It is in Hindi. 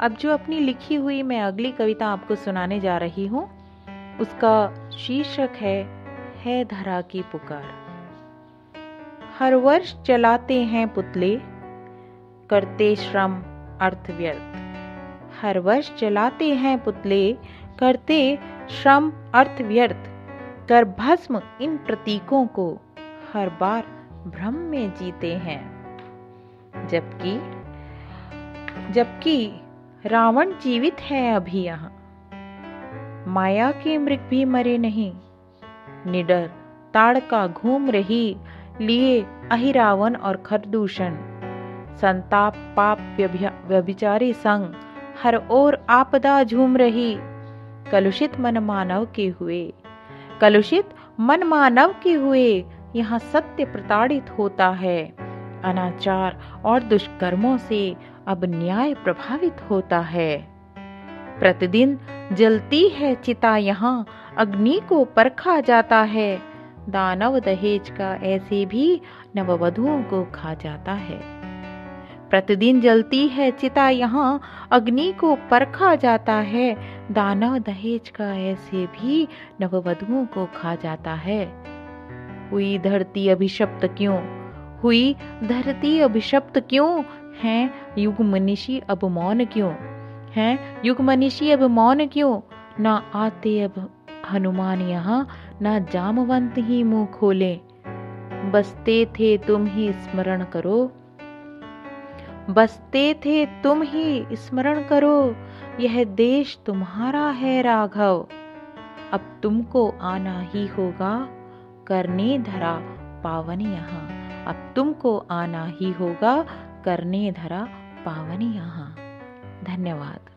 अब जो अपनी लिखी हुई मैं अगली कविता आपको सुनाने जा रही हूँ, उसका शीर्षक है है धरा की पुकार। हर वर्ष चलाते हैं पुतले, करते श्रम अर्थ व्यर्थ हर वर्ष चलाते हैं पुतले, करते श्रम अर्थ व्यर्थ कर भस्म इन प्रतीकों को, हर बार भ्रम में जीते हैं। जबकि जबकि रावण जीवित है अभी यहाँ। माया के मृग भी मरे नहीं। निडर ताड़का घूम रही, लिए अहिरावन और खरदूषण। संताप, पाप व्यभिचारी संग, हर ओर आपदा झूम रही। कलुषित मन मानव के हुए। कलुषित मन मानव के हुए, यहाँ सत्य प्रताड़ित होता है। अनाचार और दुष्कर्मों से अब न्याय प्रभावित होता है। प्रतिदिन जलती है चिता यहाँ, अग्नि को परखा जाता है। दानव दहेज का ऐसे भी नववधुओं को खा जाता है। प्रतिदिन जलती है चिता यहाँ, अग्नि को परखा जाता है। दानव दहेज का ऐसे भी नववधुओं को खा जाता है। हुई धरती अभिशप्त क्यों? हुई धरती अभिशप्त क्यों? है युग मनीषी अब मौन क्यों? है युग मनीषी अब मौन क्यों? ना आते अब हनुमान यहाँ, ना जामवंत ही मुँह खोले। बसते थे तुम ही स्मरण करो। बसते थे तुम ही स्मरण करो। यह देश तुम्हारा है राघव। अब तुमको आना ही होगा। करने धरा पावन यहाँ। अब तुमको आना ही होगा। करने धरा पावनी यहाँ धन्यवाद।